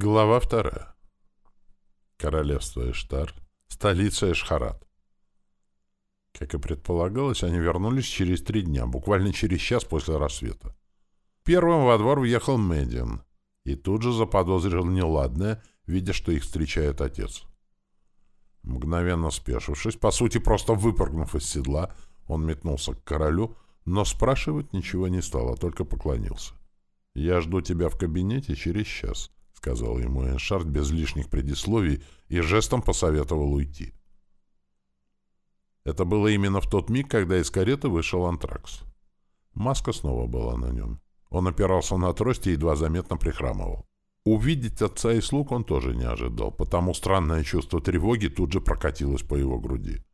Глава вторая. Королевство Эштар, столица Эшхарат. Как и предполагалось, они вернулись через три дня, буквально через час после рассвета. Первым во двор въехал Медиан и тут же заподозрил неладное, видя, что их встречает отец. Мгновенно спешившись, по сути просто выпрыгнув из седла, он метнулся к королю, но спрашивать ничего не стал, а только поклонился. «Я жду тебя в кабинете через час», — сказал ему Эншард без лишних предисловий и жестом посоветовал уйти. Это было именно в тот миг, когда из кареты вышел Антракс. Маска снова была на нем. Он опирался на трость и едва заметно прихрамывал. Увидеть отца и слуг он тоже не ожидал, потому странное чувство тревоги тут же прокатилось по его груди.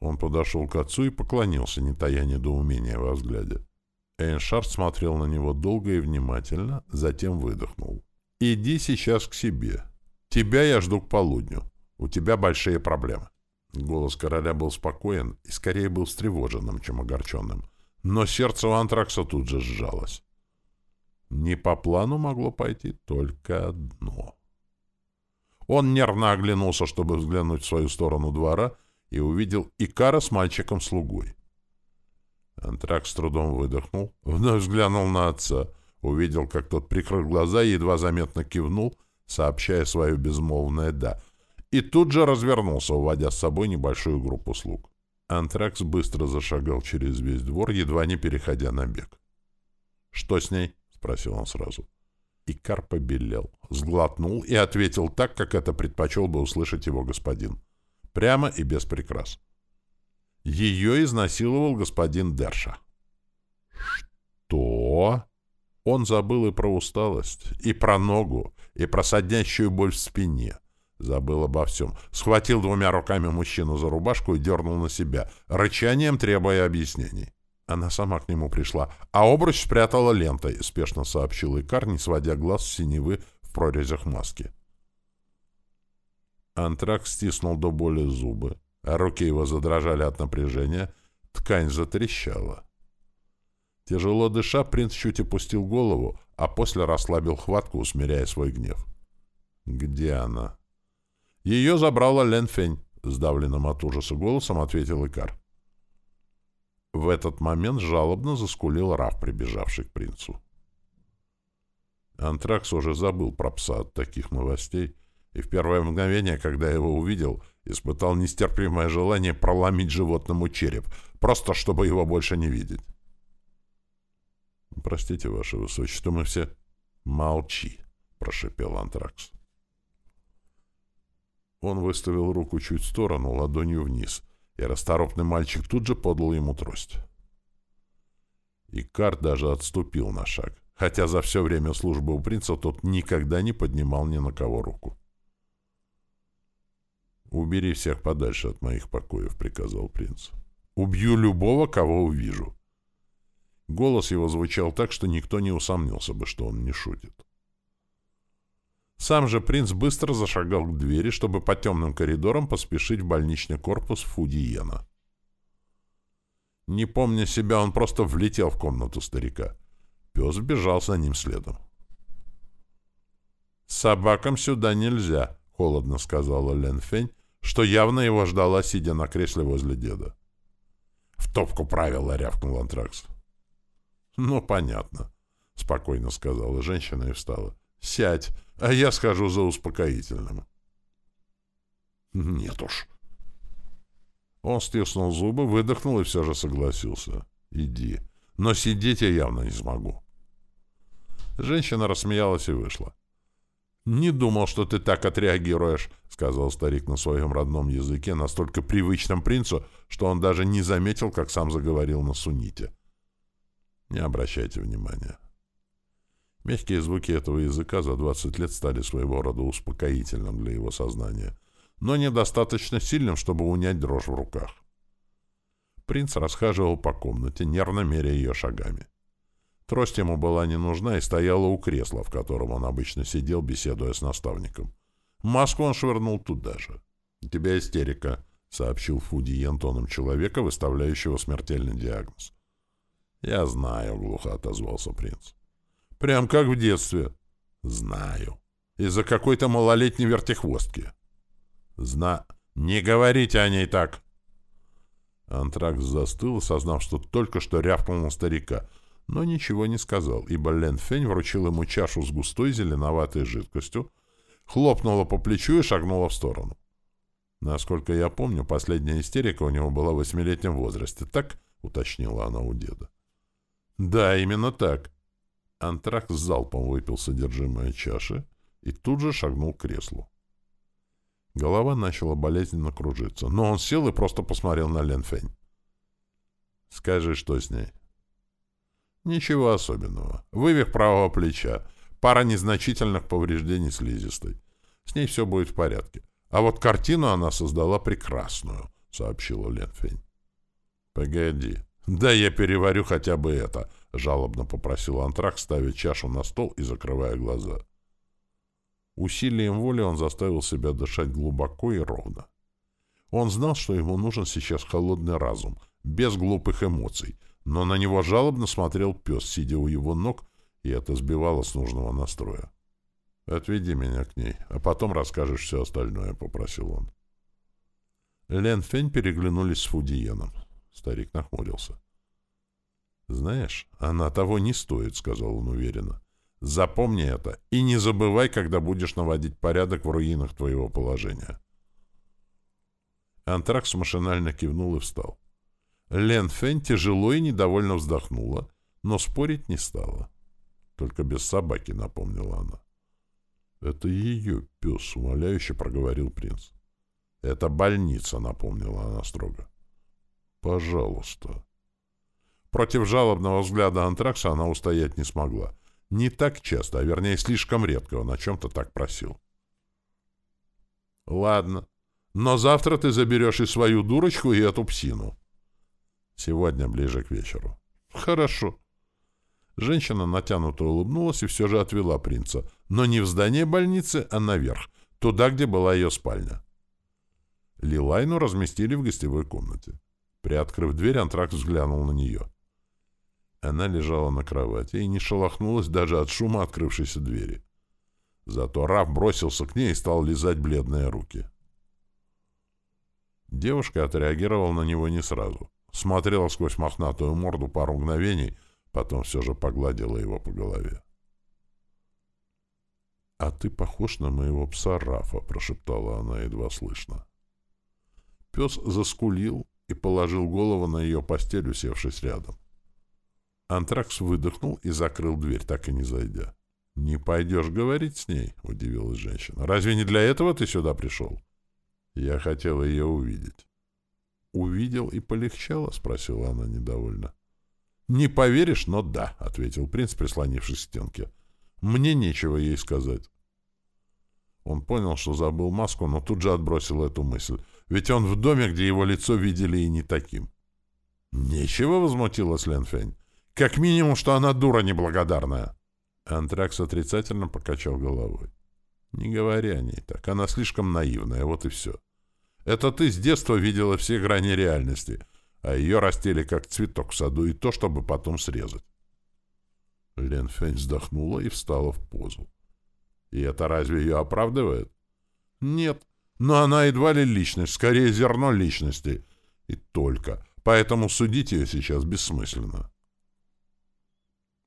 Он подошел к отцу и поклонился, не тая недоумения во взгляде. Эйншард смотрел на него долго и внимательно, затем выдохнул. «Иди сейчас к себе. Тебя я жду к полудню. У тебя большие проблемы». Голос короля был спокоен и скорее был встревоженным, чем огорченным. Но сердце у Антракса тут же сжалось. Не по плану могло пойти только одно. Он нервно оглянулся, чтобы взглянуть в свою сторону двора, и увидел Икара с мальчиком-слугой. Антракс с трудом выдохнул, вновь взглянул на отца — Увидел, как тот прикрыл глаза и едва заметно кивнул, сообщая свое безмолвное «да», и тут же развернулся, уводя с собой небольшую группу слуг. Антракс быстро зашагал через весь двор, едва не переходя на бег. «Что с ней?» — спросил он сразу. Икар побелел, сглотнул и ответил так, как это предпочел бы услышать его господин. Прямо и без прикрас. Ее изнасиловал господин Дерша. «Что?» Он забыл и про усталость, и про ногу, и про соднящую боль в спине. Забыл обо всем. Схватил двумя руками мужчину за рубашку и дернул на себя, рычанием требуя объяснений. Она сама к нему пришла, а обруч спрятала лентой, спешно сообщил Икар, не сводя глаз с синевы в прорезях маски. Антрак стиснул до боли зубы, а руки его задрожали от напряжения, ткань затрещала. Тяжело дыша, принц чуть опустил голову, а после расслабил хватку, усмиряя свой гнев. «Где она?» «Ее забрала Лен Фень», — сдавленным от ужаса голосом ответил Икар. В этот момент жалобно заскулил Раф, прибежавший к принцу. Антракс уже забыл про пса от таких новостей, и в первое мгновение, когда его увидел, испытал нестерпимое желание проломить животному череп, просто чтобы его больше не видеть. «Простите, ваше высочество, мы все...» «Молчи!» — прошепел Антракс. Он выставил руку чуть в сторону, ладонью вниз, и расторопный мальчик тут же подал ему трость. Икар даже отступил на шаг, хотя за все время службы у принца тот никогда не поднимал ни на кого руку. «Убери всех подальше от моих покоев», — приказал принц. «Убью любого, кого увижу. Голос его звучал так, что никто не усомнился бы, что он не шутит. Сам же принц быстро зашагал к двери, чтобы по темным коридорам поспешить в больничный корпус Фудиена. Не помня себя, он просто влетел в комнату старика. Пес бежал за ним следом. «Собакам сюда нельзя», — холодно сказала Лен Фень, что явно его ждала, сидя на кресле возле деда. «В топку правила», — рявкнул Антракс. «Ну, понятно», — спокойно сказала женщина и встала. «Сядь, а я схожу за успокоительным». «Нет уж». Он стиснул зубы, выдохнул и все же согласился. «Иди. Но сидеть я явно не смогу». Женщина рассмеялась и вышла. «Не думал, что ты так отреагируешь», — сказал старик на своем родном языке, настолько привычном принцу, что он даже не заметил, как сам заговорил на сунните. Не обращайте внимания. Мягкие звуки этого языка за 20 лет стали своего рода успокоительным для его сознания, но недостаточно сильным, чтобы унять дрожь в руках. Принц расхаживал по комнате, нервно меря ее шагами. Трость ему была не нужна и стояла у кресла, в котором он обычно сидел, беседуя с наставником. Маску он швырнул туда же. — У тебя истерика, — сообщил Фудиен тоном человека, выставляющего смертельный диагноз. «Я знаю», — глухо отозвался принц. «Прям как в детстве». «Знаю». Из-за какой-то малолетней вертихвостки. Зна... Не говорите о ней так! Антракс застыл, осознав, что только что рявкнул на старика, но ничего не сказал, ибо Лен Фень вручил ему чашу с густой зеленоватой жидкостью, хлопнула по плечу и шагнула в сторону. Насколько я помню, последняя истерика у него была в восьмилетнем возрасте. Так, — уточнила она у деда. Да, именно так. Антракс залпом выпил содержимое чаши и тут же шагнул к креслу. Голова начала болезненно кружиться, но он сел и просто посмотрел на Лен Фень. «Скажи, что с ней?» «Ничего особенного. Вывих правого плеча, пара незначительных повреждений слизистой. С ней все будет в порядке. А вот картину она создала прекрасную», — сообщила Лен Фень. «Погоди. Да я переварю хотя бы это», — жалобно попросил Антрак, ставя чашу на стол и закрывая глаза. Усилием воли он заставил себя дышать глубоко и ровно. Он знал, что ему нужен сейчас холодный разум, без глупых эмоций, но на него жалобно смотрел пес, сидя у его ног, и это сбивало с нужного настроя. «Отведи меня к ней, а потом расскажешь все остальное», — попросил он. Лен Фень переглянулись с Фудиеном. Старик нахмурился. «Знаешь, она того не стоит», — сказал он уверенно. Запомни это и не забывай, когда будешь наводить порядок в руинах твоего положения. Антракс машинально кивнул и встал. Лен Фен тяжело и недовольно вздохнула, но спорить не стала. Только без собаки, напомнила она. «Это ее пес», — умоляюще проговорил принц. «Это больница», — напомнила она строго. «Пожалуйста». Против жалобного взгляда Антракса она устоять не смогла. Не так часто, а вернее слишком редко он о чем-то так просил. «Ладно, но завтра ты заберешь и свою дурочку, и эту псину». «Сегодня ближе к вечеру». «Хорошо». Женщина натянуто улыбнулась и все же отвела принца, но не в здание больницы, а наверх, туда, где была ее спальня. Лилайну разместили в гостевой комнате. Приоткрыв дверь, Антракс взглянул на нее. Она лежала на кровати и не шелохнулась даже от шума открывшейся двери. Зато Раф бросился к ней и стал лизать бледные руки. Девушка отреагировала на него не сразу. Смотрела сквозь мохнатую морду пару мгновений, потом все же погладила его по голове. «А ты похож на моего пса Рафа», — прошептала она едва слышно. Пес заскулил и положил голову на ее постель, усевшись рядом. Антракс выдохнул и закрыл дверь, так и не зайдя. «Не пойдешь говорить с ней?» — удивилась женщина. «Разве не для этого ты сюда пришел?» «Я хотел ее увидеть». «Увидел и полегчало?» — спросила она недовольно. «Не поверишь, но да», — ответил принц, прислонившись к стенке. «Мне нечего ей сказать». Он понял, что забыл маску, но тут же отбросил эту мысль. Ведь он в доме, где его лицо видели и не таким. «Нечего?» — возмутилась Ленфень. Как минимум, что она дура неблагодарная. Антракс отрицательно покачал головой. Не говори о ней так. Она слишком наивная, вот и все. Это ты с детства видела все грани реальности, а ее растели как цветок в саду, и то, чтобы потом срезать. Лен вздохнула и встала в позу. И это разве ее оправдывает? Нет, но она едва ли личность, скорее зерно личности. И только. Поэтому судить ее сейчас бессмысленно.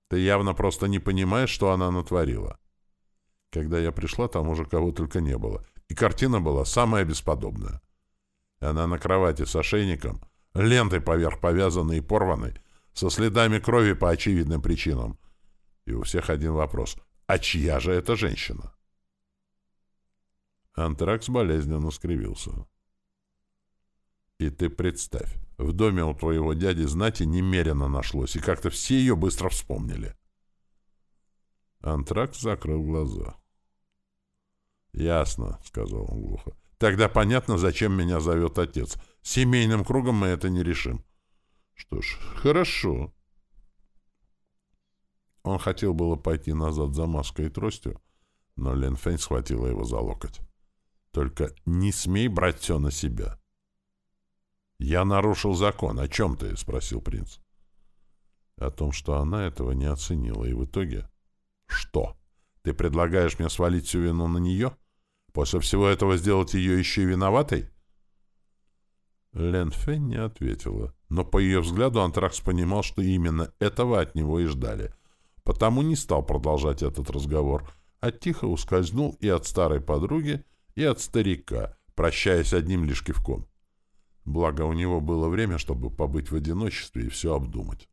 Ты явно просто не понимаешь, что она натворила. Когда я пришла, там уже кого только не было. И картина была самая бесподобная. Она на кровати с ошейником, лентой поверх повязанной и порванной, со следами крови по очевидным причинам. И у всех один вопрос. А чья же эта женщина? Антракс болезненно скривился. И ты представь, в доме у твоего дяди знати немерено нашлось, и как-то все ее быстро вспомнили. Антракт закрыл глаза. «Ясно», — сказал он глухо. «Тогда понятно, зачем меня зовет отец. Семейным кругом мы это не решим». «Что ж, хорошо». Он хотел было пойти назад за маской и тростью, но Лен Фэнь схватила его за локоть. «Только не смей брать все на себя». «Я нарушил закон. О чем ты?» — спросил принц. «О том, что она этого не оценила, и в итоге...» «Что? Ты предлагаешь мне свалить всю вину на нее? После всего этого сделать ее еще и виноватой?» Лен Фэнь не ответила, но по ее взгляду Антракс понимал, что именно этого от него и ждали, потому не стал продолжать этот разговор, а тихо ускользнул и от старой подруги, и от старика, прощаясь одним лишь кивком. Благо, у него было время, чтобы побыть в одиночестве и все обдумать.